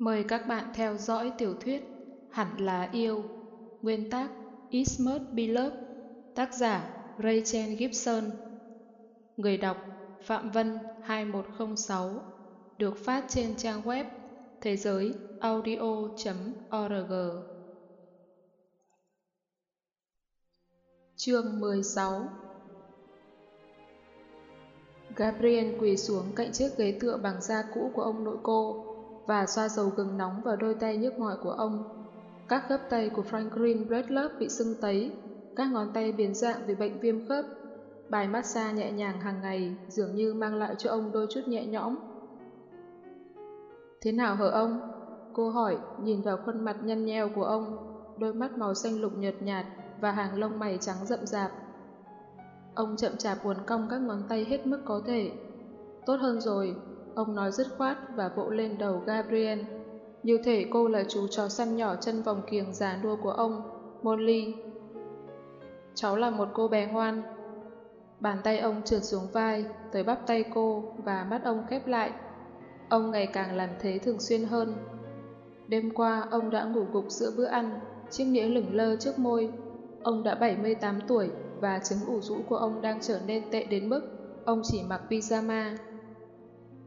Mời các bạn theo dõi tiểu thuyết Hẳn là yêu, Nguyên tác Ismert Beloved Tác giả Rachel Gibson. Người đọc Phạm Vân 2106 Được phát trên trang web thế giới audio.org Chương 16 Gabriel quỳ xuống cạnh chiếc ghế tựa bằng da cũ của ông nội cô và xoa dầu gừng nóng vào đôi tay nhức mỏi của ông. Các khớp tay của Franklin Breedlove bị sưng tấy, các ngón tay biến dạng vì bệnh viêm khớp. Bài massage nhẹ nhàng hàng ngày dường như mang lại cho ông đôi chút nhẹ nhõm. Thế nào hở ông? Cô hỏi, nhìn vào khuôn mặt nhăn nheo của ông, đôi mắt màu xanh lục nhợt nhạt và hàng lông mày trắng rậm rạp. Ông chậm chạp uốn cong các ngón tay hết mức có thể. Tốt hơn rồi, Ông nói dứt khoát và vỗ lên đầu Gabriel. Như thể cô là chú chó săn nhỏ chân vòng kiềng giả đua của ông, Molly. Cháu là một cô bé ngoan. Bàn tay ông trượt xuống vai, tới bắp tay cô và mắt ông khép lại. Ông ngày càng làm thế thường xuyên hơn. Đêm qua, ông đã ngủ gục giữa bữa ăn, chiếc nghĩa lửng lơ trước môi. Ông đã 78 tuổi và chứng ủ rũ của ông đang trở nên tệ đến mức ông chỉ mặc pyjama.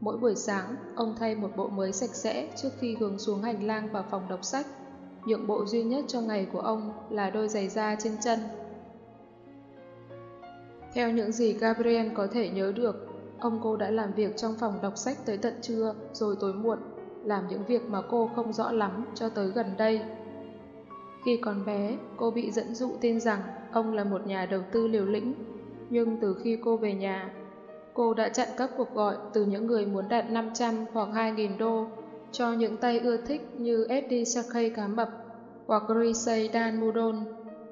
Mỗi buổi sáng, ông thay một bộ mới sạch sẽ trước khi hướng xuống hành lang vào phòng đọc sách. Nhượng bộ duy nhất cho ngày của ông là đôi giày da trên chân. Theo những gì Gabriel có thể nhớ được, ông cô đã làm việc trong phòng đọc sách tới tận trưa rồi tối muộn, làm những việc mà cô không rõ lắm cho tới gần đây. Khi còn bé, cô bị dẫn dụ tin rằng ông là một nhà đầu tư liều lĩnh, nhưng từ khi cô về nhà, Cô đã chặn các cuộc gọi từ những người muốn đặt 500 hoặc 2.000 đô cho những tay ưa thích như Eddie Sakay cá mập hoặc Grisey Dan Mudon.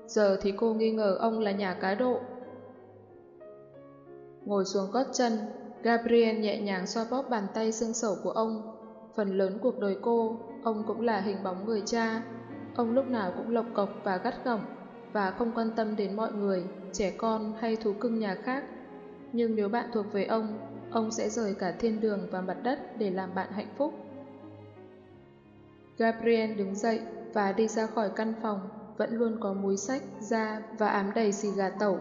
Giờ thì cô nghi ngờ ông là nhà cá độ. Ngồi xuống gót chân, Gabriel nhẹ nhàng xoa bóp bàn tay xương sầu của ông. Phần lớn cuộc đời cô, ông cũng là hình bóng người cha. Ông lúc nào cũng lộc cộc và gắt gỏng và không quan tâm đến mọi người, trẻ con hay thú cưng nhà khác nhưng nếu bạn thuộc về ông, ông sẽ rời cả thiên đường và mặt đất để làm bạn hạnh phúc. Gabriel đứng dậy và đi ra khỏi căn phòng, vẫn luôn có mùi sách, da và ám đầy xì gà tẩu.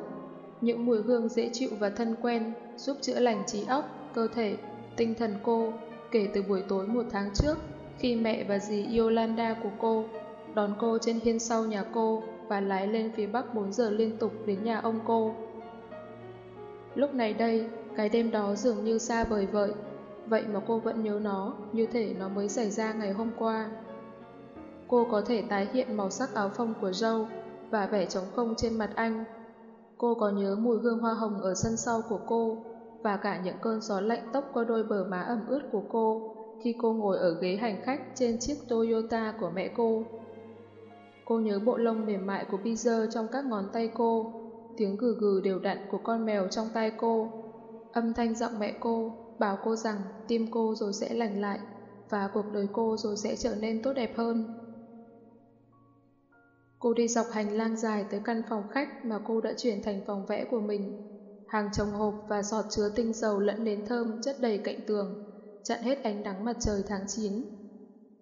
Những mùi hương dễ chịu và thân quen giúp chữa lành trí óc, cơ thể, tinh thần cô kể từ buổi tối một tháng trước khi mẹ và dì Yolanda của cô đón cô trên hiên sau nhà cô và lái lên phía bắc 4 giờ liên tục đến nhà ông cô. Lúc này đây, cái đêm đó dường như xa vời vợi, vậy mà cô vẫn nhớ nó, như thể nó mới xảy ra ngày hôm qua. Cô có thể tái hiện màu sắc áo phông của Joe và vẻ trống không trên mặt anh. Cô có nhớ mùi hương hoa hồng ở sân sau của cô và cả những cơn gió lạnh tốc qua đôi bờ má ẩm ướt của cô khi cô ngồi ở ghế hành khách trên chiếc Toyota của mẹ cô. Cô nhớ bộ lông mềm mại của Peter trong các ngón tay cô tiếng gừ gừ đều đặn của con mèo trong tay cô. Âm thanh giọng mẹ cô bảo cô rằng tim cô rồi sẽ lành lại và cuộc đời cô rồi sẽ trở nên tốt đẹp hơn. Cô đi dọc hành lang dài tới căn phòng khách mà cô đã chuyển thành phòng vẽ của mình. Hàng chồng hộp và giọt chứa tinh dầu lẫn nến thơm chất đầy cạnh tường, chặn hết ánh nắng mặt trời tháng 9.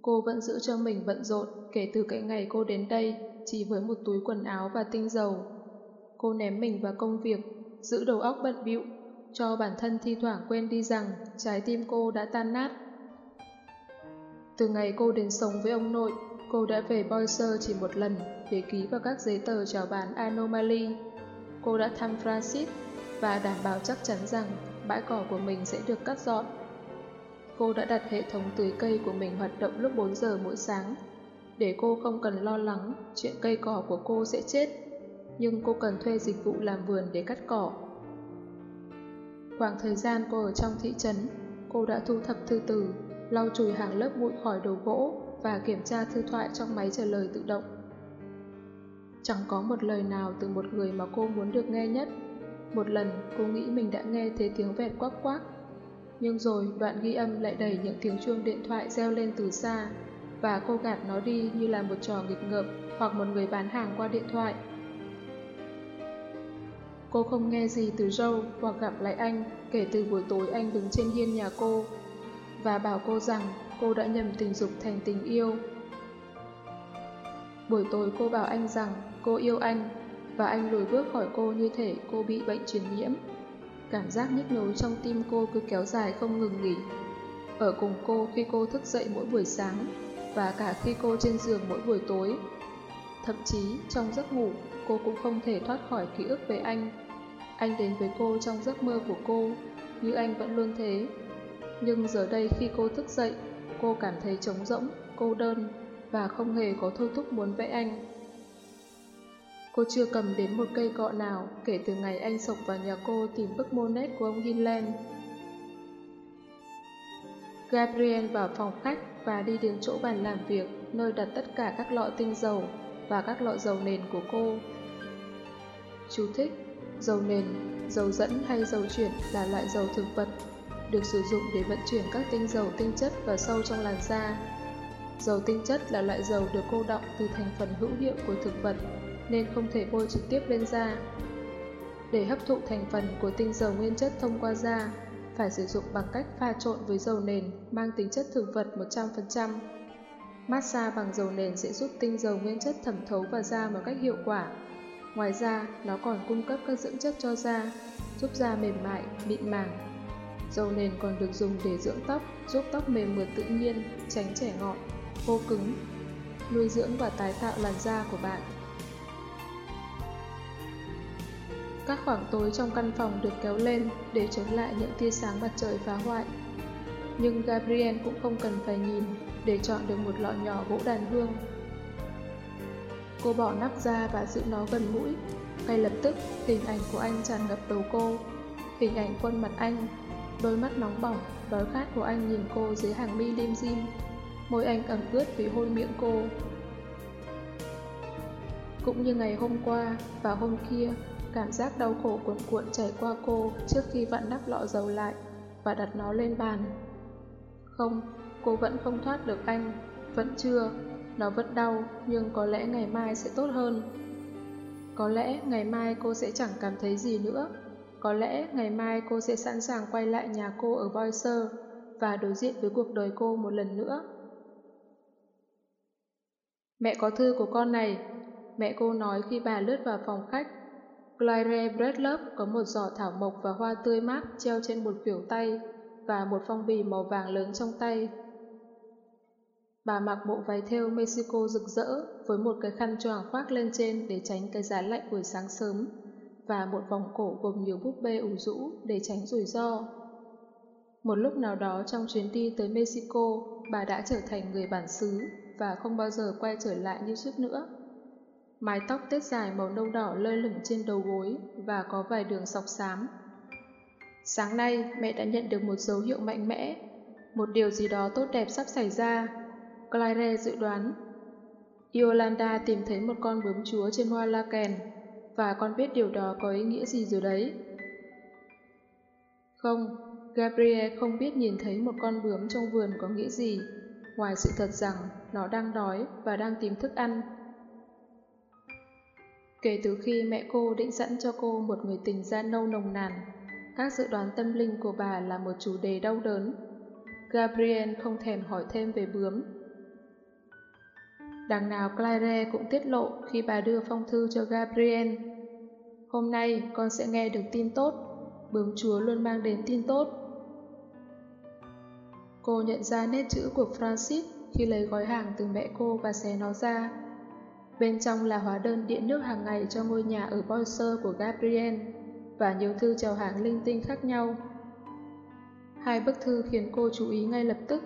Cô vẫn giữ cho mình bận rộn kể từ cái ngày cô đến đây chỉ với một túi quần áo và tinh dầu Cô ném mình vào công việc, giữ đầu óc bận bịu, cho bản thân thi thoảng quên đi rằng trái tim cô đã tan nát. Từ ngày cô đến sống với ông nội, cô đã về Boise chỉ một lần để ký vào các giấy tờ chào bán Anomaly. Cô đã thăm Francis và đảm bảo chắc chắn rằng bãi cỏ của mình sẽ được cắt dọn. Cô đã đặt hệ thống tưới cây của mình hoạt động lúc 4 giờ mỗi sáng, để cô không cần lo lắng chuyện cây cỏ của cô sẽ chết nhưng cô cần thuê dịch vụ làm vườn để cắt cỏ. Khoảng thời gian cô ở trong thị trấn, cô đã thu thập thư từ, lau chùi hàng lớp bụi khỏi đồ gỗ và kiểm tra thư thoại trong máy trả lời tự động. Chẳng có một lời nào từ một người mà cô muốn được nghe nhất. Một lần cô nghĩ mình đã nghe thấy tiếng vẹt quắc quắc. Nhưng rồi đoạn ghi âm lại đẩy những tiếng chuông điện thoại reo lên từ xa và cô gạt nó đi như là một trò nghịch ngợm hoặc một người bán hàng qua điện thoại. Cô không nghe gì từ Joe hoặc gặp lại anh kể từ buổi tối anh đứng trên hiên nhà cô và bảo cô rằng cô đã nhầm tình dục thành tình yêu. Buổi tối cô bảo anh rằng cô yêu anh và anh lùi bước khỏi cô như thể cô bị bệnh truyền nhiễm. Cảm giác nhức nhối trong tim cô cứ kéo dài không ngừng nghỉ. Ở cùng cô khi cô thức dậy mỗi buổi sáng và cả khi cô trên giường mỗi buổi tối. Thậm chí trong giấc ngủ cô cũng không thể thoát khỏi ký ức về anh. Anh đến với cô trong giấc mơ của cô, như anh vẫn luôn thế. Nhưng giờ đây khi cô thức dậy, cô cảm thấy trống rỗng, cô đơn và không hề có thôi thúc muốn vẽ anh. Cô chưa cầm đến một cây cọ nào kể từ ngày anh sộc vào nhà cô tìm bức Monet của ông Hinland. Gabriel vào phòng khách và đi đến chỗ bàn làm việc, nơi đặt tất cả các lọ tinh dầu và các lọ dầu nền của cô. Chú thích Dầu nền, dầu dẫn hay dầu chuyển là loại dầu thực vật, được sử dụng để vận chuyển các tinh dầu tinh chất vào sâu trong làn da. Dầu tinh chất là loại dầu được cô đọng từ thành phần hữu hiệu của thực vật, nên không thể bôi trực tiếp lên da. Để hấp thụ thành phần của tinh dầu nguyên chất thông qua da, phải sử dụng bằng cách pha trộn với dầu nền mang tính chất thực vật 100%. Massage bằng dầu nền sẽ giúp tinh dầu nguyên chất thẩm thấu vào da một cách hiệu quả. Ngoài ra, nó còn cung cấp các dưỡng chất cho da, giúp da mềm mại, mịn màng. Dầu nền còn được dùng để dưỡng tóc, giúp tóc mềm mượt tự nhiên, tránh trẻ ngọn, khô cứng, nuôi dưỡng và tái tạo làn da của bạn. Các khoảng tối trong căn phòng được kéo lên để chống lại những tia sáng mặt trời phá hoại. Nhưng Gabriel cũng không cần phải nhìn để chọn được một lọ nhỏ gỗ đàn hương. Cô bỏ nắp ra và giữ nó gần mũi. Ngay lập tức, hình ảnh của anh tràn ngập đầu cô. Hình ảnh khuôn mặt anh, đôi mắt nóng bỏng, đói khát của anh nhìn cô dưới hàng mi lim dim. Môi anh ẩm ướt vì hôn miệng cô. Cũng như ngày hôm qua và hôm kia, Cảm giác đau khổ cuộn cuộn chảy qua cô trước khi vặn nắp lọ dầu lại và đặt nó lên bàn. Không, cô vẫn không thoát được anh, vẫn chưa, nó vẫn đau nhưng có lẽ ngày mai sẽ tốt hơn. Có lẽ ngày mai cô sẽ chẳng cảm thấy gì nữa. Có lẽ ngày mai cô sẽ sẵn sàng quay lại nhà cô ở Voicer và đối diện với cuộc đời cô một lần nữa. Mẹ có thư của con này, mẹ cô nói khi bà lướt vào phòng khách Claire Bradlove có một giỏ thảo mộc và hoa tươi mát treo trên một kiểu tay và một phong bì màu vàng lớn trong tay. Bà mặc bộ váy thêu Mexico rực rỡ với một cái khăn choàng khoác lên trên để tránh cái giá lạnh buổi sáng sớm và một vòng cổ gồm nhiều búp bê ủ rũ để tránh rủi ro. Một lúc nào đó trong chuyến đi tới Mexico, bà đã trở thành người bản xứ và không bao giờ quay trở lại như trước nữa. Mái tóc tết dài màu nâu đỏ lơi lửng trên đầu gối và có vài đường sọc xám. Sáng nay, mẹ đã nhận được một dấu hiệu mạnh mẽ. Một điều gì đó tốt đẹp sắp xảy ra. Claire dự đoán. Yolanda tìm thấy một con bướm chúa trên hoa la kèn và con biết điều đó có ý nghĩa gì rồi đấy. Không, Gabriel không biết nhìn thấy một con bướm trong vườn có nghĩa gì, ngoài sự thật rằng nó đang đói và đang tìm thức ăn. Kể từ khi mẹ cô định sẵn cho cô một người tình da nâu nồng nàn, các dự đoán tâm linh của bà là một chủ đề đau đớn. Gabriel không thèm hỏi thêm về bướm. Đằng nào Claire cũng tiết lộ khi bà đưa phong thư cho Gabriel. Hôm nay con sẽ nghe được tin tốt, bướm chúa luôn mang đến tin tốt. Cô nhận ra nét chữ của Francis khi lấy gói hàng từ mẹ cô và xé nó ra. Bên trong là hóa đơn điện nước hàng ngày cho ngôi nhà ở Boiser của Gabriel và nhiều thư chào hàng linh tinh khác nhau. Hai bức thư khiến cô chú ý ngay lập tức.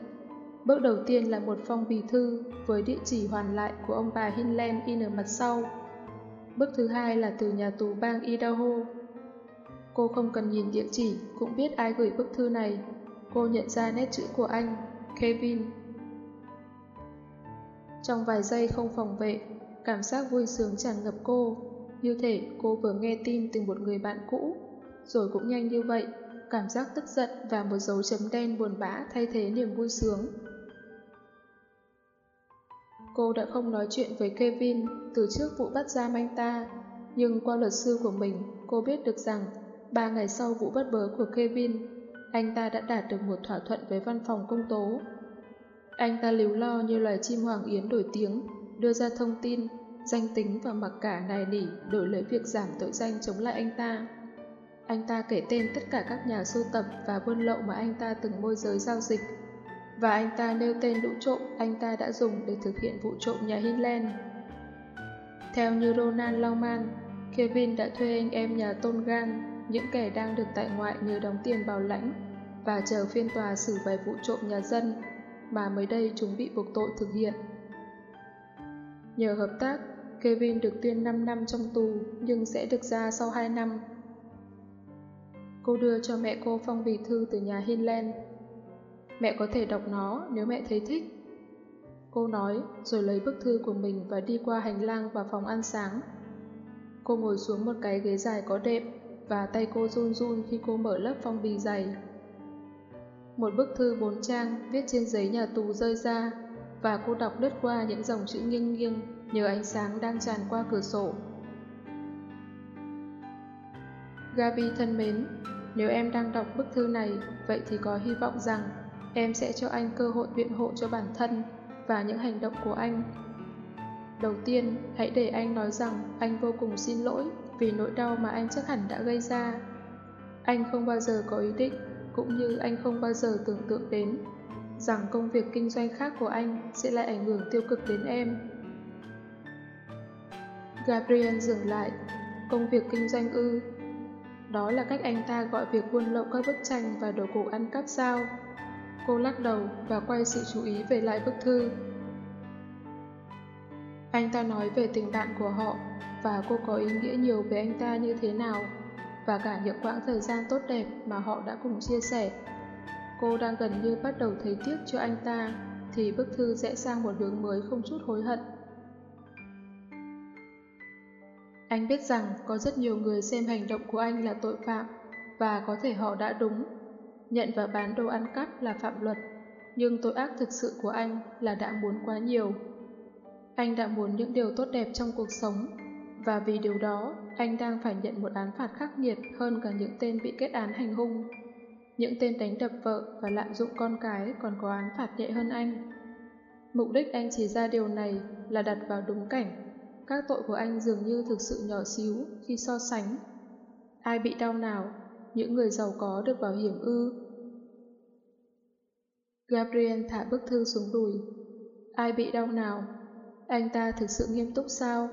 Bước đầu tiên là một phong bì thư với địa chỉ hoàn lại của ông bà Hinland in ở mặt sau. Bước thứ hai là từ nhà tù bang Idaho. Cô không cần nhìn địa chỉ cũng biết ai gửi bức thư này. Cô nhận ra nét chữ của anh, Kevin. Trong vài giây không phòng vệ, Cảm giác vui sướng tràn ngập cô, như thể cô vừa nghe tin từ một người bạn cũ. Rồi cũng nhanh như vậy, cảm giác tức giận và một dấu chấm đen buồn bã thay thế niềm vui sướng. Cô đã không nói chuyện với Kevin từ trước vụ bắt giam anh ta, nhưng qua luật sư của mình, cô biết được rằng ba ngày sau vụ bắt bớ của Kevin, anh ta đã đạt được một thỏa thuận với văn phòng công tố. Anh ta líu lo như loài chim hoàng yến nổi tiếng, đưa ra thông tin, danh tính và mặc cả nài nỉ đổi lấy việc giảm tội danh chống lại anh ta. Anh ta kể tên tất cả các nhà sưu tập và buôn lậu mà anh ta từng môi giới giao dịch, và anh ta nêu tên lũ trộm anh ta đã dùng để thực hiện vụ trộm nhà Hinland. Theo như Ronan Longman, Kevin đã thuê anh em nhà Tongan, những kẻ đang được tại ngoại nhờ đóng tiền bảo lãnh và chờ phiên tòa xử vài vụ trộm nhà dân mà mới đây chúng bị buộc tội thực hiện. Nhờ hợp tác, Kevin được tuyên 5 năm trong tù nhưng sẽ được ra sau 2 năm. Cô đưa cho mẹ cô phong bì thư từ nhà Hinland. Mẹ có thể đọc nó nếu mẹ thấy thích. Cô nói rồi lấy bức thư của mình và đi qua hành lang và phòng ăn sáng. Cô ngồi xuống một cái ghế dài có đệm và tay cô run run khi cô mở lớp phong bì dày. Một bức thư bốn trang viết trên giấy nhà tù rơi ra và cô đọc lướt qua những dòng chữ nghiêng nghiêng nhờ ánh sáng đang tràn qua cửa sổ. Gabi thân mến, nếu em đang đọc bức thư này, vậy thì có hy vọng rằng em sẽ cho anh cơ hội biện hộ cho bản thân và những hành động của anh. Đầu tiên, hãy để anh nói rằng anh vô cùng xin lỗi vì nỗi đau mà anh chắc hẳn đã gây ra. Anh không bao giờ có ý định, cũng như anh không bao giờ tưởng tượng đến, rằng công việc kinh doanh khác của anh sẽ lại ảnh hưởng tiêu cực đến em. Gabriel dừng lại. Công việc kinh doanh ư? Đó là cách anh ta gọi việc buôn lậu các bức tranh và đồ cổ ăn cắp sao? Cô lắc đầu và quay sự chú ý về lại bức thư. Anh ta nói về tình bạn của họ và cô có ý nghĩa nhiều về anh ta như thế nào và cả những quãng thời gian tốt đẹp mà họ đã cùng chia sẻ. Cô đang gần như bắt đầu thấy tiếc cho anh ta thì bức thư rẽ sang một hướng mới không chút hối hận. Anh biết rằng có rất nhiều người xem hành động của anh là tội phạm và có thể họ đã đúng. Nhận và bán đồ ăn cắp là phạm luật, nhưng tội ác thực sự của anh là đã muốn quá nhiều. Anh đã muốn những điều tốt đẹp trong cuộc sống và vì điều đó anh đang phải nhận một án phạt khắc nghiệt hơn cả những tên bị kết án hành hung. Những tên đánh đập vợ và lạm dụng con cái còn có án phạt nhẹ hơn anh. Mục đích anh chỉ ra điều này là đặt vào đúng cảnh các tội của anh dường như thực sự nhỏ xíu khi so sánh. Ai bị đau nào? Những người giàu có được bảo hiểm ư? Gabriel thả bức thư xuống đùi. Ai bị đau nào? Anh ta thực sự nghiêm túc sao?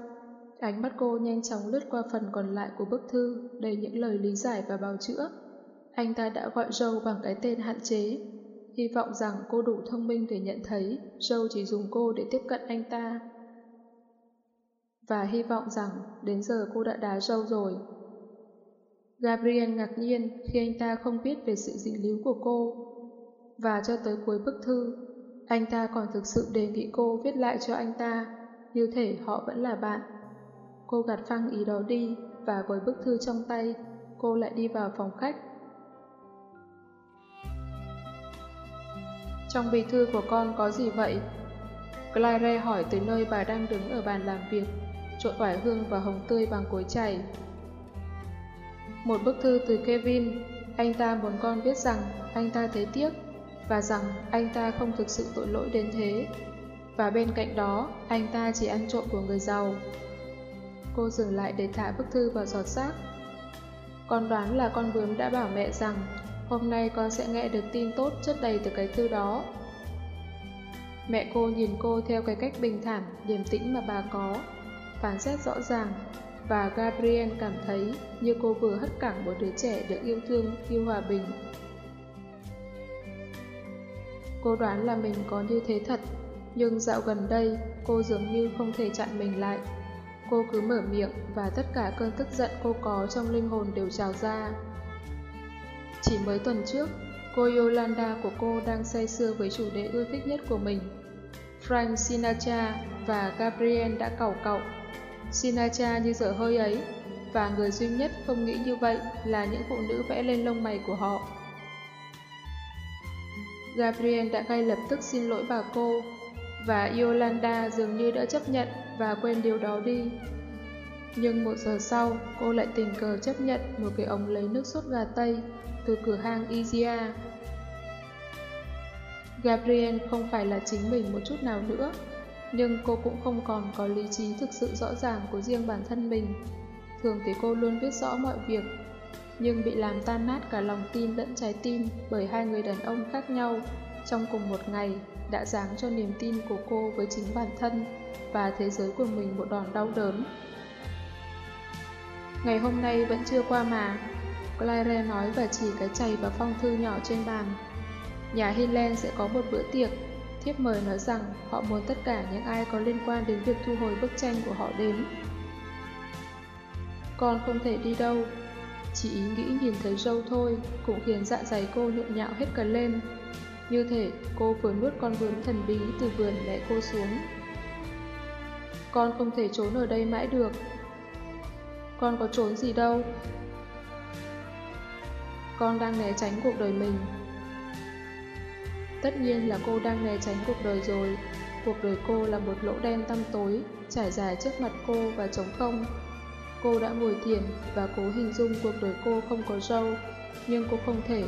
Ánh mắt cô nhanh chóng lướt qua phần còn lại của bức thư đầy những lời lý giải và bào chữa. Anh ta đã gọi Joe bằng cái tên hạn chế, hy vọng rằng cô đủ thông minh để nhận thấy Joe chỉ dùng cô để tiếp cận anh ta và hy vọng rằng đến giờ cô đã đá Joe rồi. Gabriel ngạc nhiên khi anh ta không biết về sự dính líu của cô. Và cho tới cuối bức thư, anh ta còn thực sự đề nghị cô viết lại cho anh ta, như thể họ vẫn là bạn. Cô gạt phăng ý đó đi và với bức thư trong tay, cô lại đi vào phòng khách. Trong bì thư của con có gì vậy? Claire hỏi từ nơi bà đang đứng ở bàn làm việc trộn oải hương và hồng tươi bằng cối chảy. Một bức thư từ Kevin, anh ta muốn con biết rằng anh ta thấy tiếc và rằng anh ta không thực sự tội lỗi đến thế. Và bên cạnh đó, anh ta chỉ ăn trộm của người giàu. Cô dừng lại để thả bức thư vào giọt xác. Con đoán là con bướm đã bảo mẹ rằng hôm nay con sẽ nghe được tin tốt chất đầy từ cái thư đó. Mẹ cô nhìn cô theo cái cách bình thản, điềm tĩnh mà bà có, phán xét rõ ràng và Gabriel cảm thấy như cô vừa hất cẳng một đứa trẻ được yêu thương, yêu hòa bình. Cô đoán là mình có như thế thật, nhưng dạo gần đây cô dường như không thể chặn mình lại. Cô cứ mở miệng và tất cả cơn tức giận cô có trong linh hồn đều trào ra. Chỉ mới tuần trước, cô Yolanda của cô đang say sưa với chủ đề ưa thích nhất của mình, Frank Sinatra và Gabriel đã cầu cậu Sinatra như dở hơi ấy, và người duy nhất không nghĩ như vậy là những phụ nữ vẽ lên lông mày của họ. Gabriel đã ngay lập tức xin lỗi bà cô, và Yolanda dường như đã chấp nhận và quên điều đó đi. Nhưng một giờ sau, cô lại tình cờ chấp nhận một cái ống lấy nước sốt gà Tây từ cửa hàng Izia. Gabriel không phải là chính mình một chút nào nữa, nhưng cô cũng không còn có lý trí thực sự rõ ràng của riêng bản thân mình. Thường thì cô luôn biết rõ mọi việc, nhưng bị làm tan nát cả lòng tin lẫn trái tim bởi hai người đàn ông khác nhau trong cùng một ngày đã giáng cho niềm tin của cô với chính bản thân và thế giới của mình một đòn đau đớn. Ngày hôm nay vẫn chưa qua mà, Claire nói và chỉ cái chày và phong thư nhỏ trên bàn. Nhà Hilen sẽ có một bữa tiệc. Thiếp mời nói rằng họ muốn tất cả những ai có liên quan đến việc thu hồi bức tranh của họ đến. Con không thể đi đâu. Chỉ ý nghĩ nhìn thấy râu thôi cũng khiến dạ dày cô nhộn nhạo hết cả lên. Như thể cô vừa nuốt con bướm thần bí từ vườn mẹ cô xuống. Con không thể trốn ở đây mãi được. Con có trốn gì đâu. Con đang né tránh cuộc đời mình. Tất nhiên là cô đang né tránh cuộc đời rồi. Cuộc đời cô là một lỗ đen tăm tối, trải dài trước mặt cô và trống không. Cô đã ngồi thiền và cố hình dung cuộc đời cô không có râu, nhưng cô không thể.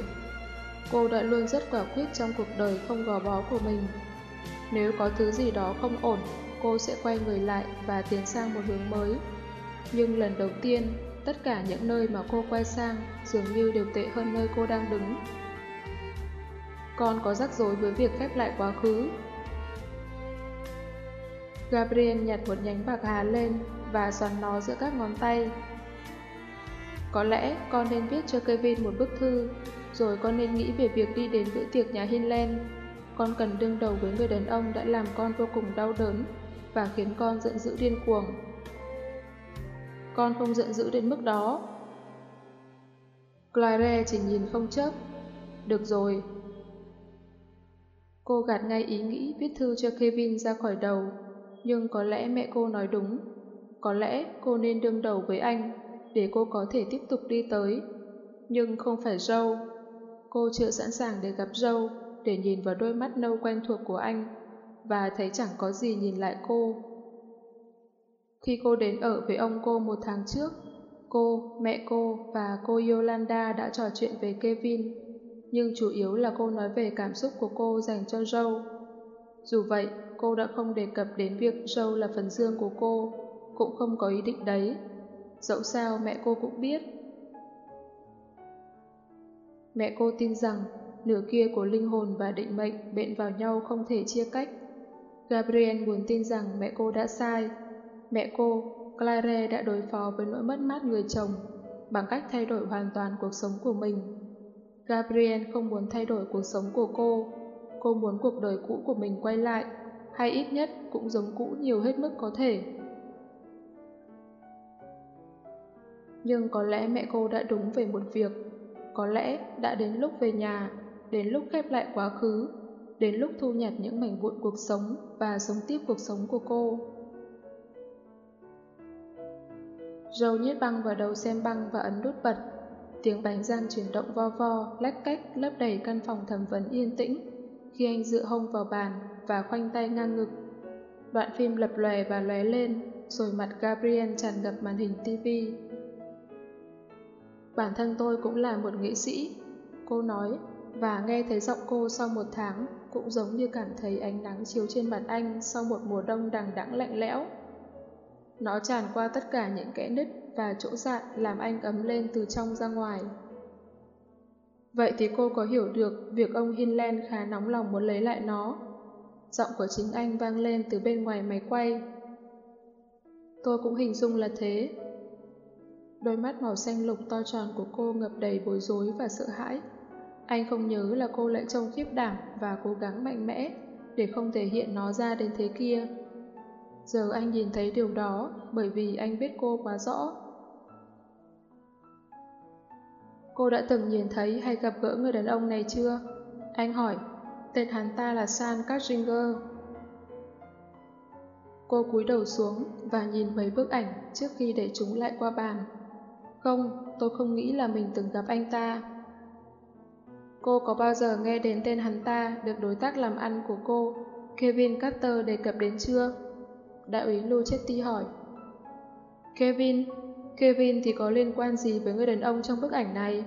Cô đã luôn rất quả quyết trong cuộc đời không gò bó của mình. Nếu có thứ gì đó không ổn, cô sẽ quay người lại và tiến sang một hướng mới. Nhưng lần đầu tiên, tất cả những nơi mà cô quay sang dường như đều tệ hơn nơi cô đang đứng. Con có rắc rối với việc khép lại quá khứ. Gabriel nhặt một nhánh bạc hà lên và xoắn nó giữa các ngón tay. Có lẽ con nên viết cho Kevin một bức thư, rồi con nên nghĩ về việc đi đến bữa tiệc nhà Hinland. Con cần đương đầu với người đàn ông đã làm con vô cùng đau đớn và khiến con giận dữ điên cuồng. Con không giận dữ đến mức đó. Claire chỉ nhìn không chớp. Được rồi. Cô gạt ngay ý nghĩ viết thư cho Kevin ra khỏi đầu, nhưng có lẽ mẹ cô nói đúng. Có lẽ cô nên đương đầu với anh để cô có thể tiếp tục đi tới. Nhưng không phải dâu. Cô chưa sẵn sàng để gặp dâu, để nhìn vào đôi mắt nâu quen thuộc của anh và thấy chẳng có gì nhìn lại cô. Khi cô đến ở với ông cô một tháng trước, cô, mẹ cô và cô Yolanda đã trò chuyện về Kevin, nhưng chủ yếu là cô nói về cảm xúc của cô dành cho Joe. Dù vậy, cô đã không đề cập đến việc Joe là phần dương của cô, cũng không có ý định đấy. Dẫu sao mẹ cô cũng biết. Mẹ cô tin rằng nửa kia của linh hồn và định mệnh bện vào nhau không thể chia cách. Gabriel muốn tin rằng mẹ cô đã sai. Mẹ cô, Claire đã đối phó với nỗi mất mát người chồng bằng cách thay đổi hoàn toàn cuộc sống của mình. Gabriel không muốn thay đổi cuộc sống của cô. Cô muốn cuộc đời cũ của mình quay lại, hay ít nhất cũng giống cũ nhiều hết mức có thể. Nhưng có lẽ mẹ cô đã đúng về một việc. Có lẽ đã đến lúc về nhà, đến lúc khép lại quá khứ, đến lúc thu nhặt những mảnh vụn cuộc sống và sống tiếp cuộc sống của cô. Râu nhét băng vào đầu xem băng và ấn nút bật. Tiếng bánh răng chuyển động vo vo, lách cách lấp đầy căn phòng thẩm vấn yên tĩnh khi anh dựa hông vào bàn và khoanh tay ngang ngực. Đoạn phim lập lòe và lóe lên, rồi mặt Gabriel tràn ngập màn hình TV. Bản thân tôi cũng là một nghệ sĩ, cô nói, và nghe thấy giọng cô sau một tháng cũng giống như cảm thấy ánh nắng chiếu trên mặt anh sau một mùa đông đằng đẵng lạnh lẽo. Nó tràn qua tất cả những kẽ nứt và chỗ dạn làm anh ấm lên từ trong ra ngoài. Vậy thì cô có hiểu được việc ông Hinland khá nóng lòng muốn lấy lại nó. Giọng của chính anh vang lên từ bên ngoài máy quay. Tôi cũng hình dung là thế. Đôi mắt màu xanh lục to tròn của cô ngập đầy bối rối và sợ hãi. Anh không nhớ là cô lại trông khiếp đảm và cố gắng mạnh mẽ để không thể hiện nó ra đến thế kia. Giờ anh nhìn thấy điều đó bởi vì anh biết cô quá rõ. Cô đã từng nhìn thấy hay gặp gỡ người đàn ông này chưa? Anh hỏi, tên hắn ta là San Katzinger. Cô cúi đầu xuống và nhìn mấy bức ảnh trước khi để chúng lại qua bàn. Không, tôi không nghĩ là mình từng gặp anh ta. Cô có bao giờ nghe đến tên hắn ta được đối tác làm ăn của cô, Kevin Carter đề cập đến chưa? Đại úy Luchetti hỏi. Kevin, Kevin thì có liên quan gì với người đàn ông trong bức ảnh này?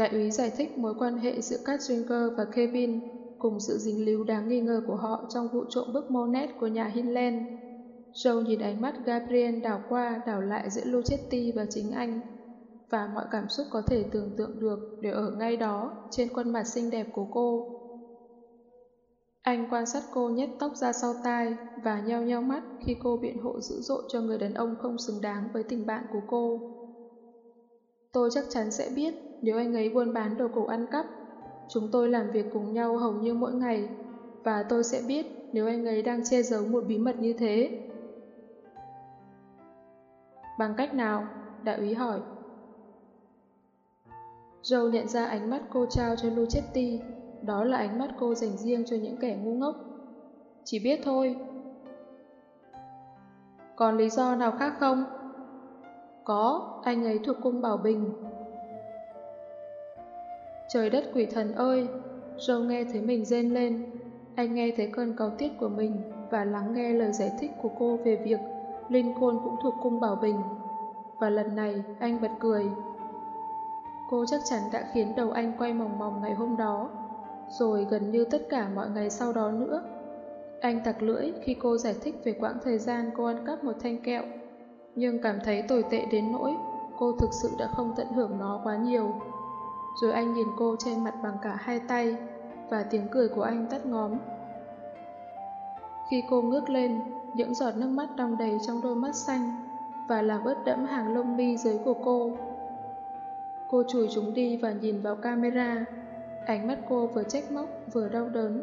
Đại úy giải thích mối quan hệ giữa các Stringer và Kevin cùng sự dính líu đáng nghi ngờ của họ trong vụ trộm bức Monet của nhà Hinland. Joe nhìn ánh mắt Gabriel đảo qua đảo lại giữa Luchetti và chính anh, và mọi cảm xúc có thể tưởng tượng được đều ở ngay đó trên khuôn mặt xinh đẹp của cô. Anh quan sát cô nhét tóc ra sau tai và nheo nheo mắt khi cô biện hộ dữ dội cho người đàn ông không xứng đáng với tình bạn của cô. Tôi chắc chắn sẽ biết nếu anh ấy buôn bán đồ cổ ăn cắp. Chúng tôi làm việc cùng nhau hầu như mỗi ngày và tôi sẽ biết nếu anh ấy đang che giấu một bí mật như thế. Bằng cách nào? Đại úy hỏi. Joe nhận ra ánh mắt cô trao cho Luchetti đó là ánh mắt cô dành riêng cho những kẻ ngu ngốc. Chỉ biết thôi. Còn lý do nào khác không? Có, anh ấy thuộc cung Bảo Bình. Trời đất quỷ thần ơi! Joe nghe thấy mình rên lên. Anh nghe thấy cơn cáu tiết của mình và lắng nghe lời giải thích của cô về việc Lincoln cũng thuộc cung Bảo Bình. Và lần này, anh bật cười. Cô chắc chắn đã khiến đầu anh quay mòng mòng ngày hôm đó rồi gần như tất cả mọi ngày sau đó nữa. Anh tặc lưỡi khi cô giải thích về quãng thời gian cô ăn cắp một thanh kẹo, nhưng cảm thấy tồi tệ đến nỗi cô thực sự đã không tận hưởng nó quá nhiều. Rồi anh nhìn cô che mặt bằng cả hai tay, và tiếng cười của anh tắt ngóm. Khi cô ngước lên, những giọt nước mắt đong đầy trong đôi mắt xanh và làm ướt đẫm hàng lông mi dưới của cô. Cô chùi chúng đi và nhìn vào camera. Ánh mắt cô vừa trách móc vừa đau đớn.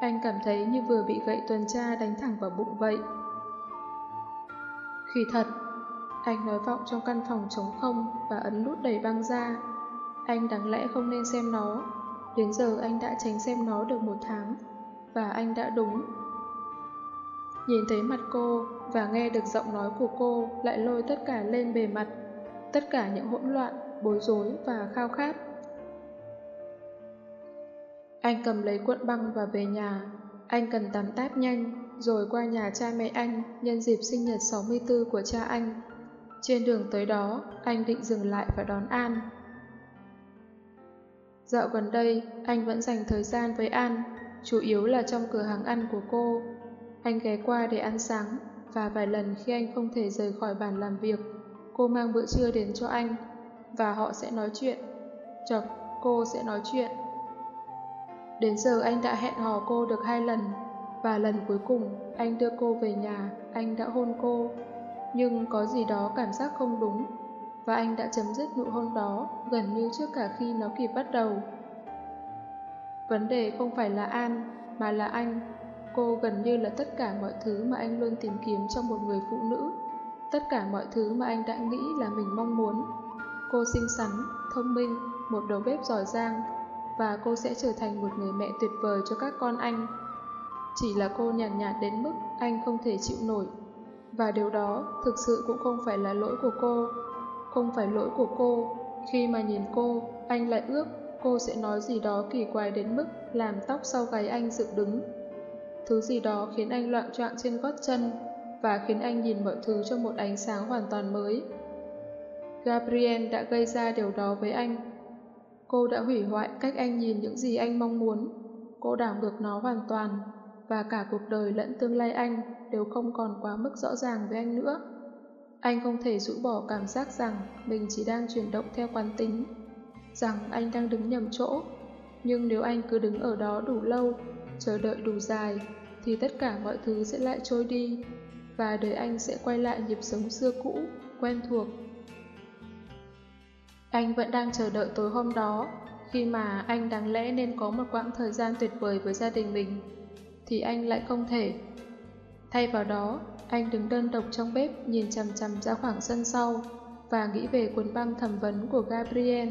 Anh cảm thấy như vừa bị gậy tuần tra đánh thẳng vào bụng vậy. Khi thật, anh nói vọng trong căn phòng trống không và ấn nút đẩy băng ra. Anh đáng lẽ không nên xem nó. Đến giờ anh đã tránh xem nó được một tháng. Và anh đã đúng. Nhìn thấy mặt cô và nghe được giọng nói của cô lại lôi tất cả lên bề mặt. Tất cả những hỗn loạn, bối rối và khao khát anh cầm lấy cuộn băng và về nhà. Anh cần tắm táp nhanh, rồi qua nhà cha mẹ anh nhân dịp sinh nhật 64 của cha anh. Trên đường tới đó, anh định dừng lại và đón An. Dạo gần đây, anh vẫn dành thời gian với An, chủ yếu là trong cửa hàng ăn của cô. Anh ghé qua để ăn sáng, và vài lần khi anh không thể rời khỏi bàn làm việc, cô mang bữa trưa đến cho anh, và họ sẽ nói chuyện. Chật, cô sẽ nói chuyện. Đến giờ anh đã hẹn hò cô được hai lần, và lần cuối cùng anh đưa cô về nhà, anh đã hôn cô. Nhưng có gì đó cảm giác không đúng, và anh đã chấm dứt nụ hôn đó gần như trước cả khi nó kịp bắt đầu. Vấn đề không phải là An, mà là anh. Cô gần như là tất cả mọi thứ mà anh luôn tìm kiếm trong một người phụ nữ. Tất cả mọi thứ mà anh đã nghĩ là mình mong muốn. Cô xinh xắn, thông minh, một đầu bếp giỏi giang, và cô sẽ trở thành một người mẹ tuyệt vời cho các con anh. Chỉ là cô nhàn nhạt, nhạt đến mức anh không thể chịu nổi. Và điều đó thực sự cũng không phải là lỗi của cô. Không phải lỗi của cô. Khi mà nhìn cô, anh lại ước cô sẽ nói gì đó kỳ quái đến mức làm tóc sau gáy anh dựng đứng. Thứ gì đó khiến anh loạn trọng trên gót chân và khiến anh nhìn mọi thứ trong một ánh sáng hoàn toàn mới. Gabriel đã gây ra điều đó với anh Cô đã hủy hoại cách anh nhìn những gì anh mong muốn. Cô đảo ngược nó hoàn toàn, và cả cuộc đời lẫn tương lai anh đều không còn quá mức rõ ràng với anh nữa. Anh không thể rũ bỏ cảm giác rằng mình chỉ đang chuyển động theo quán tính, rằng anh đang đứng nhầm chỗ. Nhưng nếu anh cứ đứng ở đó đủ lâu, chờ đợi đủ dài, thì tất cả mọi thứ sẽ lại trôi đi, và đời anh sẽ quay lại nhịp sống xưa cũ, quen thuộc anh vẫn đang chờ đợi tối hôm đó, khi mà anh đáng lẽ nên có một quãng thời gian tuyệt vời với gia đình mình, thì anh lại không thể. Thay vào đó, anh đứng đơn độc trong bếp nhìn chằm chằm ra khoảng sân sau và nghĩ về cuốn băng thẩm vấn của Gabriel.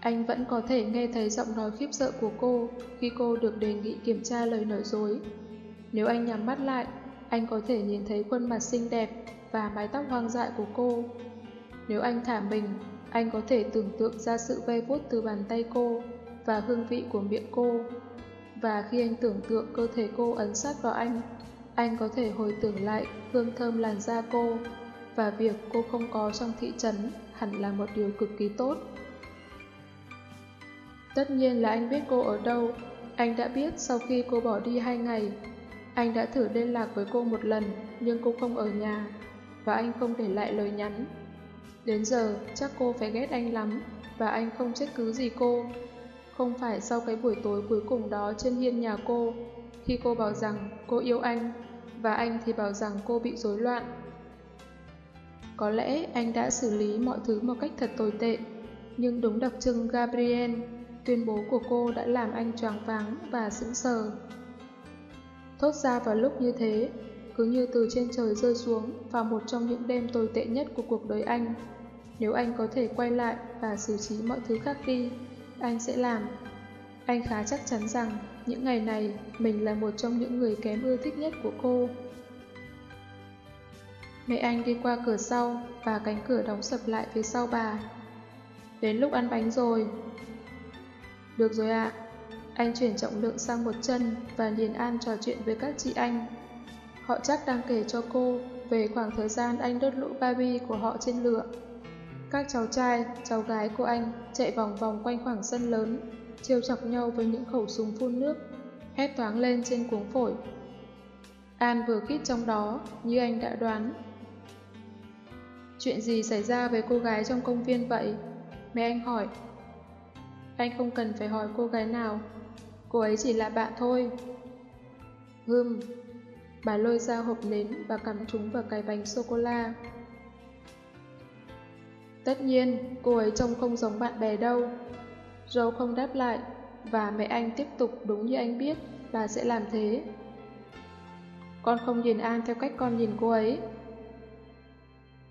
Anh vẫn có thể nghe thấy giọng nói khiếp sợ của cô khi cô được đề nghị kiểm tra lời nói dối. Nếu anh nhắm mắt lại, anh có thể nhìn thấy khuôn mặt xinh đẹp và mái tóc hoang dại của cô nếu anh thả mình, anh có thể tưởng tượng ra sự ve vuốt từ bàn tay cô và hương vị của miệng cô. Và khi anh tưởng tượng cơ thể cô ấn sát vào anh, anh có thể hồi tưởng lại hương thơm làn da cô và việc cô không có trong thị trấn hẳn là một điều cực kỳ tốt. Tất nhiên là anh biết cô ở đâu. Anh đã biết sau khi cô bỏ đi hai ngày. Anh đã thử liên lạc với cô một lần, nhưng cô không ở nhà, và anh không để lại lời nhắn. Đến giờ, chắc cô phải ghét anh lắm, và anh không trách cứ gì cô. Không phải sau cái buổi tối cuối cùng đó trên hiên nhà cô, khi cô bảo rằng cô yêu anh, và anh thì bảo rằng cô bị rối loạn. Có lẽ anh đã xử lý mọi thứ một cách thật tồi tệ, nhưng đúng đặc trưng Gabriel, tuyên bố của cô đã làm anh choáng váng và sững sờ. Thốt ra vào lúc như thế, cứ như từ trên trời rơi xuống vào một trong những đêm tồi tệ nhất của cuộc đời anh. Nếu anh có thể quay lại và xử trí mọi thứ khác đi, anh sẽ làm. Anh khá chắc chắn rằng những ngày này mình là một trong những người kém ưa thích nhất của cô. Mẹ anh đi qua cửa sau và cánh cửa đóng sập lại phía sau bà. Đến lúc ăn bánh rồi. Được rồi ạ. Anh chuyển trọng lượng sang một chân và nhìn An trò chuyện với các chị anh. Họ chắc đang kể cho cô về khoảng thời gian anh đốt lũ Barbie của họ trên lửa. Các cháu trai, cháu gái của anh chạy vòng vòng quanh khoảng sân lớn, trêu chọc nhau với những khẩu súng phun nước, hét toáng lên trên cuống phổi. An vừa khít trong đó, như anh đã đoán. Chuyện gì xảy ra với cô gái trong công viên vậy? Mẹ anh hỏi. Anh không cần phải hỏi cô gái nào, cô ấy chỉ là bạn thôi. Hừm, bà lôi ra hộp nến và cắm chúng vào cái bánh sô-cô-la. Tất nhiên, cô ấy trông không giống bạn bè đâu. Joe không đáp lại, và mẹ anh tiếp tục đúng như anh biết là sẽ làm thế. Con không nhìn An theo cách con nhìn cô ấy.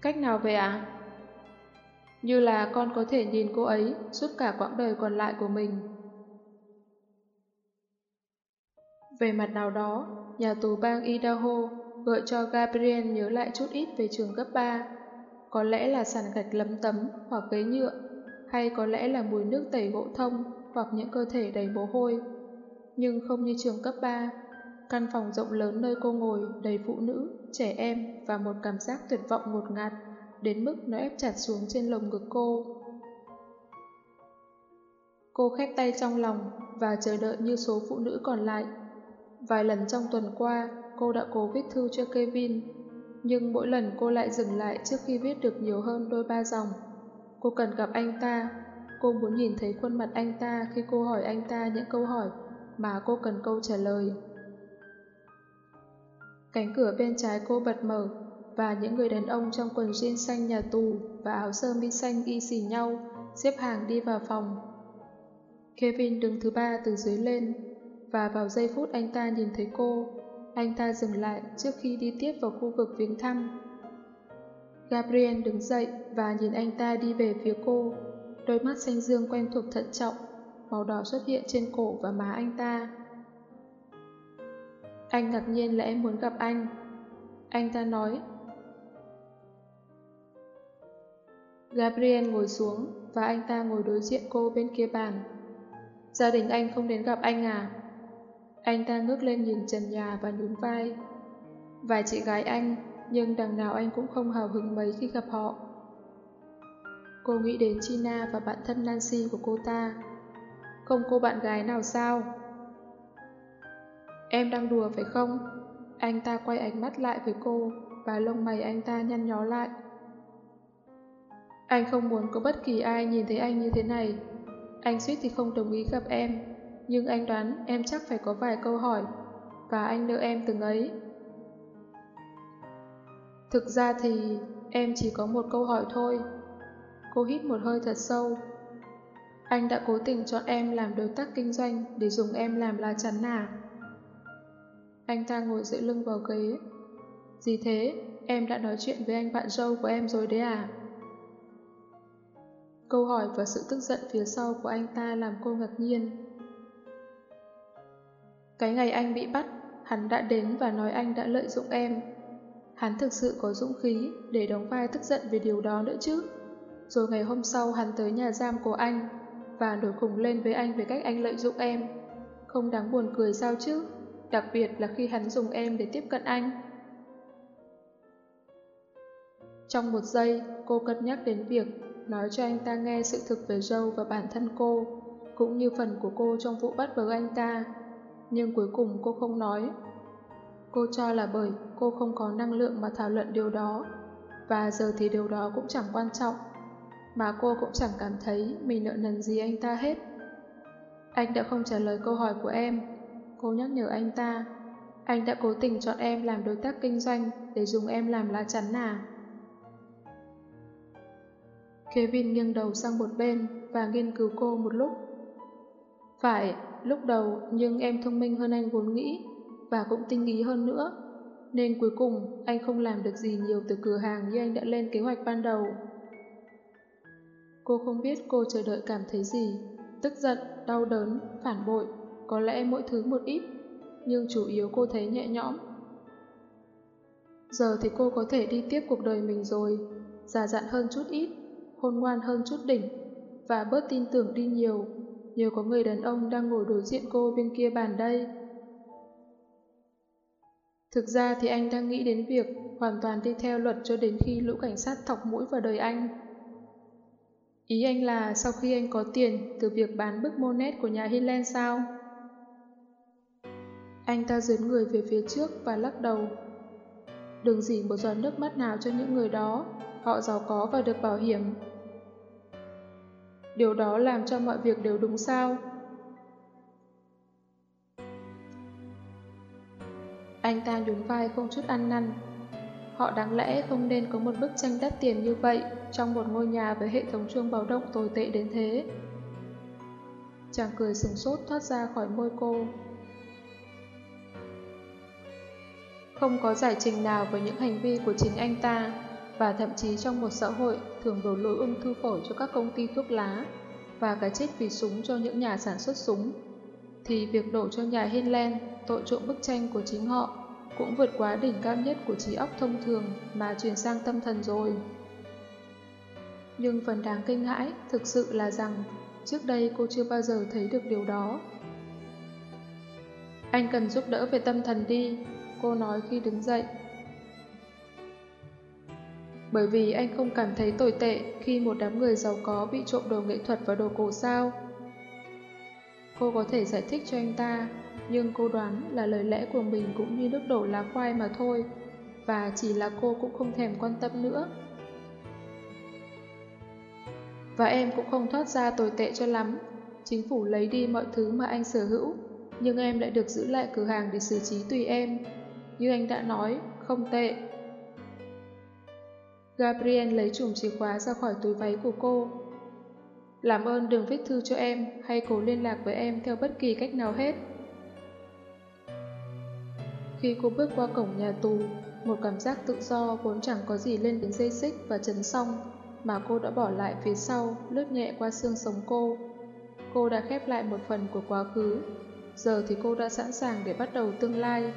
Cách nào vậy ạ? À? Như là con có thể nhìn cô ấy suốt cả quãng đời còn lại của mình. Về mặt nào đó, nhà tù bang Idaho gợi cho Gabriel nhớ lại chút ít về trường cấp 3 có lẽ là sàn gạch lấm tấm hoặc ghế nhựa, hay có lẽ là mùi nước tẩy gỗ thông hoặc những cơ thể đầy mồ hôi. Nhưng không như trường cấp 3, căn phòng rộng lớn nơi cô ngồi đầy phụ nữ, trẻ em và một cảm giác tuyệt vọng ngột ngạt, đến mức nó ép chặt xuống trên lồng ngực cô. Cô khép tay trong lòng và chờ đợi như số phụ nữ còn lại. Vài lần trong tuần qua, cô đã cố viết thư cho Kevin nhưng mỗi lần cô lại dừng lại trước khi viết được nhiều hơn đôi ba dòng. Cô cần gặp anh ta, cô muốn nhìn thấy khuôn mặt anh ta khi cô hỏi anh ta những câu hỏi mà cô cần câu trả lời. Cánh cửa bên trái cô bật mở và những người đàn ông trong quần jean xanh nhà tù và áo sơ mi xanh y xì nhau xếp hàng đi vào phòng. Kevin đứng thứ ba từ dưới lên và vào giây phút anh ta nhìn thấy cô, anh ta dừng lại trước khi đi tiếp vào khu vực viếng thăm. Gabriel đứng dậy và nhìn anh ta đi về phía cô. Đôi mắt xanh dương quen thuộc thận trọng, màu đỏ xuất hiện trên cổ và má anh ta. Anh ngạc nhiên là em muốn gặp anh. Anh ta nói. Gabriel ngồi xuống và anh ta ngồi đối diện cô bên kia bàn. Gia đình anh không đến gặp anh à? Anh ta ngước lên nhìn trần nhà và nhún vai. Vài chị gái anh, nhưng đằng nào anh cũng không hào hứng mấy khi gặp họ. Cô nghĩ đến China và bạn thân Nancy của cô ta. Không cô bạn gái nào sao? Em đang đùa phải không? Anh ta quay ánh mắt lại với cô và lông mày anh ta nhăn nhó lại. Anh không muốn có bất kỳ ai nhìn thấy anh như thế này. Anh suýt thì không đồng ý gặp em nhưng anh đoán em chắc phải có vài câu hỏi, và anh nợ em từng ấy. Thực ra thì em chỉ có một câu hỏi thôi. Cô hít một hơi thật sâu. Anh đã cố tình chọn em làm đối tác kinh doanh để dùng em làm lá chắn à? Anh ta ngồi dựa lưng vào ghế. Gì thế? Em đã nói chuyện với anh bạn dâu của em rồi đấy à? Câu hỏi và sự tức giận phía sau của anh ta làm cô ngạc nhiên. Cái ngày anh bị bắt, hắn đã đến và nói anh đã lợi dụng em. Hắn thực sự có dũng khí để đóng vai tức giận về điều đó nữa chứ. Rồi ngày hôm sau hắn tới nhà giam của anh và nổi khùng lên với anh về cách anh lợi dụng em. Không đáng buồn cười sao chứ, đặc biệt là khi hắn dùng em để tiếp cận anh. Trong một giây, cô cân nhắc đến việc nói cho anh ta nghe sự thực về Joe và bản thân cô, cũng như phần của cô trong vụ bắt bớ anh ta. Nhưng cuối cùng cô không nói. Cô cho là bởi cô không có năng lượng mà thảo luận điều đó, và giờ thì điều đó cũng chẳng quan trọng, mà cô cũng chẳng cảm thấy mình nợ nần gì anh ta hết. Anh đã không trả lời câu hỏi của em, cô nhắc nhở anh ta. Anh đã cố tình chọn em làm đối tác kinh doanh để dùng em làm lá chắn à. Kevin nghiêng đầu sang một bên và nghiên cứu cô một lúc. Phải, lúc đầu nhưng em thông minh hơn anh vốn nghĩ và cũng tinh ý hơn nữa. Nên cuối cùng anh không làm được gì nhiều từ cửa hàng như anh đã lên kế hoạch ban đầu. Cô không biết cô chờ đợi cảm thấy gì, tức giận, đau đớn, phản bội, có lẽ mỗi thứ một ít, nhưng chủ yếu cô thấy nhẹ nhõm. Giờ thì cô có thể đi tiếp cuộc đời mình rồi, già dặn hơn chút ít, khôn ngoan hơn chút đỉnh, và bớt tin tưởng đi nhiều, nhờ có người đàn ông đang ngồi đối diện cô bên kia bàn đây. Thực ra thì anh đang nghĩ đến việc hoàn toàn đi theo luật cho đến khi lũ cảnh sát thọc mũi vào đời anh. Ý anh là sau khi anh có tiền từ việc bán bức Monet của nhà Hinlen sao? Anh ta dướn người về phía trước và lắc đầu. Đừng dỉ một giọt nước mắt nào cho những người đó, họ giàu có và được bảo hiểm. Điều đó làm cho mọi việc đều đúng sao? Anh ta nhún vai không chút ăn năn. Họ đáng lẽ không nên có một bức tranh đắt tiền như vậy trong một ngôi nhà với hệ thống chuông báo động tồi tệ đến thế. Chàng cười sừng sốt thoát ra khỏi môi cô. Không có giải trình nào với những hành vi của chính anh ta, và thậm chí trong một xã hội thường đổ lỗi ung thư phổi cho các công ty thuốc lá và cái chết vì súng cho những nhà sản xuất súng, thì việc đổ cho nhà Hinland tội trộm bức tranh của chính họ cũng vượt quá đỉnh cao nhất của trí óc thông thường mà chuyển sang tâm thần rồi. Nhưng phần đáng kinh hãi thực sự là rằng trước đây cô chưa bao giờ thấy được điều đó. Anh cần giúp đỡ về tâm thần đi, cô nói khi đứng dậy. Bởi vì anh không cảm thấy tồi tệ khi một đám người giàu có bị trộm đồ nghệ thuật và đồ cổ sao. Cô có thể giải thích cho anh ta, nhưng cô đoán là lời lẽ của mình cũng như nước đổ lá khoai mà thôi, và chỉ là cô cũng không thèm quan tâm nữa. Và em cũng không thoát ra tồi tệ cho lắm. Chính phủ lấy đi mọi thứ mà anh sở hữu, nhưng em lại được giữ lại cửa hàng để xử trí tùy em. Như anh đã nói, không tệ. Gabriel lấy chùm chìa khóa ra khỏi túi váy của cô. Làm ơn đừng viết thư cho em hay cố liên lạc với em theo bất kỳ cách nào hết. Khi cô bước qua cổng nhà tù, một cảm giác tự do vốn chẳng có gì lên đến dây xích và chấn xong mà cô đã bỏ lại phía sau, lướt nhẹ qua xương sống cô. Cô đã khép lại một phần của quá khứ, giờ thì cô đã sẵn sàng để bắt đầu tương lai,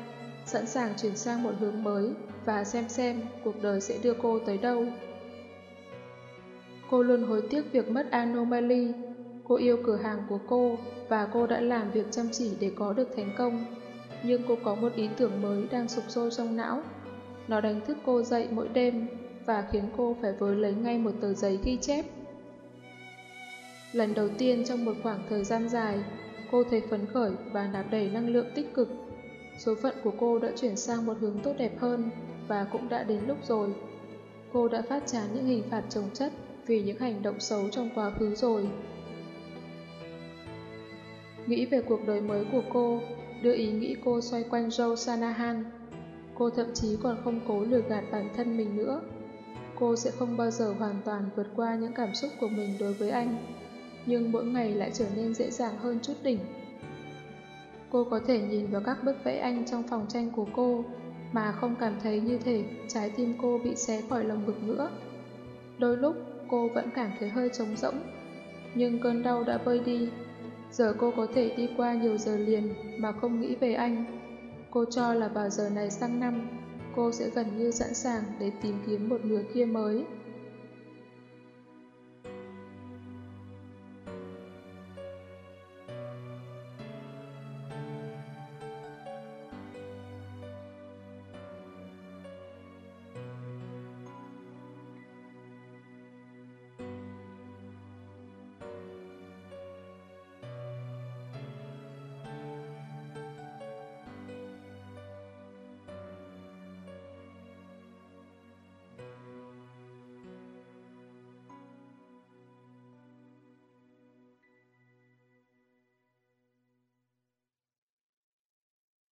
sẵn sàng chuyển sang một hướng mới và xem xem cuộc đời sẽ đưa cô tới đâu. Cô luôn hối tiếc việc mất Anomaly, cô yêu cửa hàng của cô và cô đã làm việc chăm chỉ để có được thành công. Nhưng cô có một ý tưởng mới đang sụp sôi trong não. Nó đánh thức cô dậy mỗi đêm và khiến cô phải với lấy ngay một tờ giấy ghi chép. Lần đầu tiên trong một khoảng thời gian dài, cô thấy phấn khởi và nạp đầy năng lượng tích cực. Số phận của cô đã chuyển sang một hướng tốt đẹp hơn và cũng đã đến lúc rồi. Cô đã phát trả những hình phạt trồng chất vì những hành động xấu trong quá khứ rồi. Nghĩ về cuộc đời mới của cô, đưa ý nghĩ cô xoay quanh Joe Sanahan. Cô thậm chí còn không cố lừa gạt bản thân mình nữa. Cô sẽ không bao giờ hoàn toàn vượt qua những cảm xúc của mình đối với anh, nhưng mỗi ngày lại trở nên dễ dàng hơn chút đỉnh. Cô có thể nhìn vào các bức vẽ anh trong phòng tranh của cô, mà không cảm thấy như thể trái tim cô bị xé khỏi lồng ngực nữa. Đôi lúc, cô vẫn cảm thấy hơi trống rỗng, nhưng cơn đau đã vơi đi. Giờ cô có thể đi qua nhiều giờ liền mà không nghĩ về anh. Cô cho là vào giờ này sang năm, cô sẽ gần như sẵn sàng để tìm kiếm một nửa kia mới.